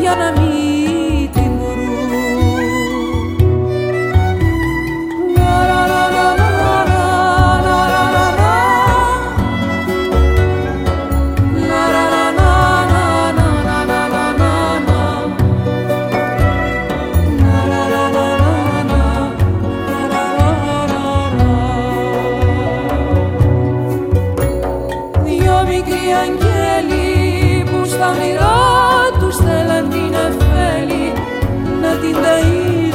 για να μην τιμωρούν. Δυο μικροί αγγέλοι στα όνειρά τους θέλαν την αφέλη να την ταΐσουν